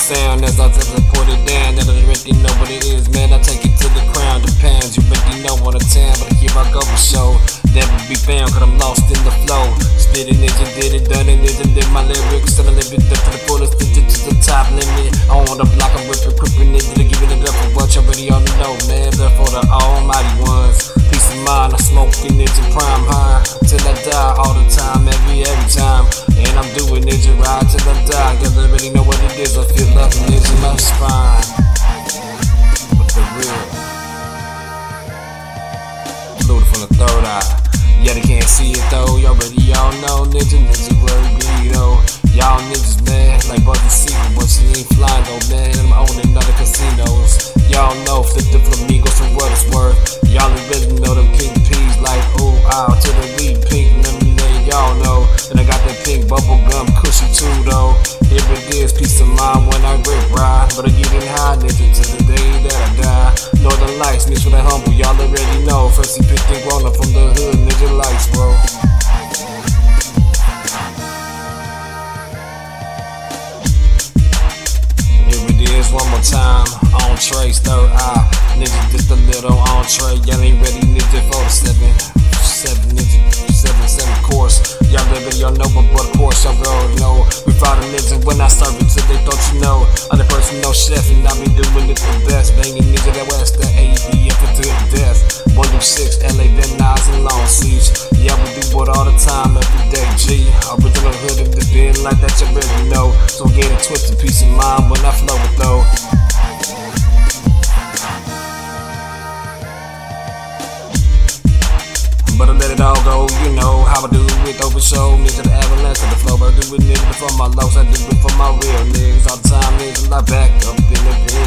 Sound, as I put it down. That I already know what it is, man. I take it to the crown, the pounds. You already know what I'm town, but here I go for show. Never be found, cause I'm lost in the flow. Spitting it, you did it, done it, did it, my lyrics, and I live it up to the fullest, to, to, to the top limit. On the block, I'm whipping, crippin' it, giving it up for what you already on the know, man. Therefore, the almighty ones. Peace of mind, I'm smoking it to prime high. Till I die, all the time, every, every time. And I'm doing it, you ride till I die. Cause I already know what third. Yeah, they can't see it though. Y'all already y'all know, ninja, ninja, where it be though. Y'all niggas, man, like Bugsy Siegel, but she ain't flying though, man. I'm owning other casinos. Y'all know, flip the flamingos for what it's worth. Y'all already know them pink peas, like ooh, out to the weed pink lemonade. Y'all know, and I got that pink bubble gum cushy too, though. Here it is, peace of mind when I rip ride. But I get in high, Niggas for the humble, y'all already know. First he picked it grown up from the hood, nigga lights, bro. Here it is one more time. On trace, third eye. Ah. Nigga, just a little entree. Y'all ain't ready, nigga, for the seven. Seven, nigga, seven, seven course. Y'all living, y'all know, but, of course, y'all already know. We fought a nigga when I serve it till I'm the person, no chef, and I be doing it the best. Banging nigga that west, the ABF to the death. 126, LA, Van Nuys, and Long Beach. Yeah, we do it all the time, every day, G. Original hood of the bin like that, you already know. So get it twisted, peace of mind when I flow it though. But I let it all go, you know how I do it over show. Nigga, the avalanche of the flow, but I do it for my lows, I do it for my real niggas. All time, niggas, I back up in the pen.